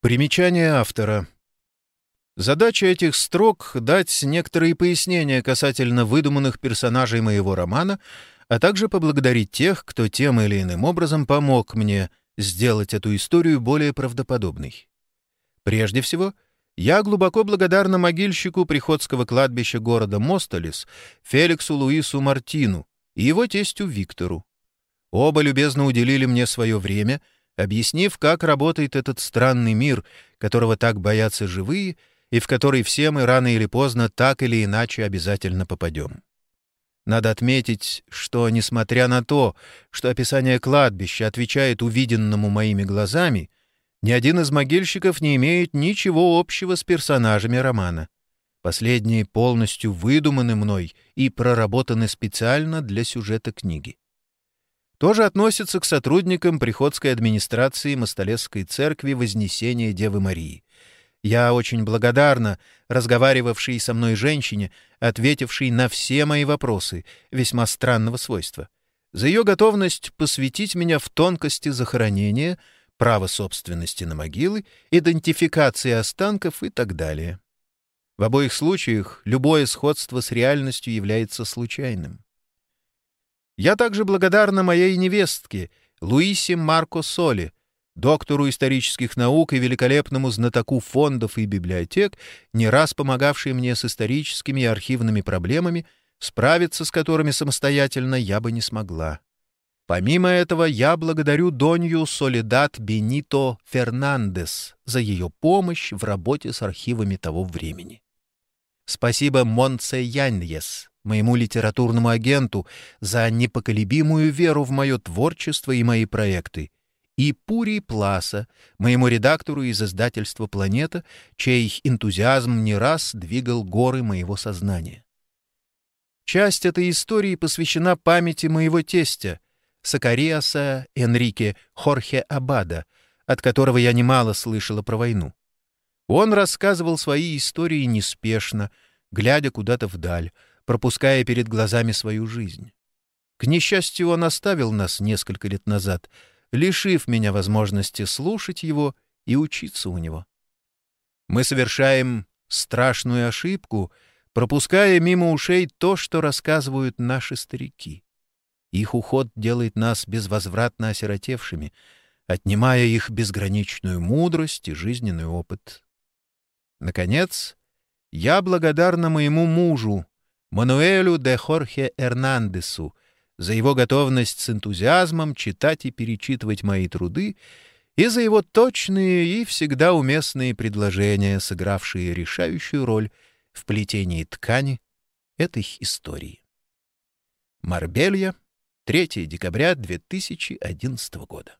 Примечание автора. Задача этих строк — дать некоторые пояснения касательно выдуманных персонажей моего романа, а также поблагодарить тех, кто тем или иным образом помог мне сделать эту историю более правдоподобной. Прежде всего, я глубоко благодарна могильщику приходского кладбища города Мостолес Феликсу Луису Мартину и его тестю Виктору. Оба любезно уделили мне свое время — объяснив, как работает этот странный мир, которого так боятся живые, и в который все мы рано или поздно так или иначе обязательно попадем. Надо отметить, что, несмотря на то, что описание кладбища отвечает увиденному моими глазами, ни один из могильщиков не имеет ничего общего с персонажами романа. Последние полностью выдуманы мной и проработаны специально для сюжета книги тоже относится к сотрудникам приходской администрации Мостолесской церкви Вознесения Девы Марии. Я очень благодарна разговаривавшей со мной женщине, ответившей на все мои вопросы, весьма странного свойства, за ее готовность посвятить меня в тонкости захоронения, право собственности на могилы, идентификации останков и так далее. В обоих случаях любое сходство с реальностью является случайным. Я также благодарна моей невестке, Луисе Марко Соли, доктору исторических наук и великолепному знатоку фондов и библиотек, не раз помогавшей мне с историческими и архивными проблемами, справиться с которыми самостоятельно я бы не смогла. Помимо этого, я благодарю Донью Солидат Бенито Фернандес за ее помощь в работе с архивами того времени. Спасибо Монце Яньес, моему литературному агенту, за непоколебимую веру в мое творчество и мои проекты, и Пури Пласа, моему редактору из издательства «Планета», чей энтузиазм не раз двигал горы моего сознания. Часть этой истории посвящена памяти моего тестя, Сакариаса Энрике Хорхе Абада, от которого я немало слышала про войну. Он рассказывал свои истории неспешно, глядя куда-то вдаль, пропуская перед глазами свою жизнь. К несчастью, он оставил нас несколько лет назад, лишив меня возможности слушать его и учиться у него. Мы совершаем страшную ошибку, пропуская мимо ушей то, что рассказывают наши старики. Их уход делает нас безвозвратно осиротевшими, отнимая их безграничную мудрость и жизненный опыт. Наконец, я благодарна моему мужу, Мануэлю де Хорхе Эрнандесу за его готовность с энтузиазмом читать и перечитывать мои труды и за его точные и всегда уместные предложения, сыгравшие решающую роль в плетении ткани этой истории. Марбелья, 3 декабря 2011 года.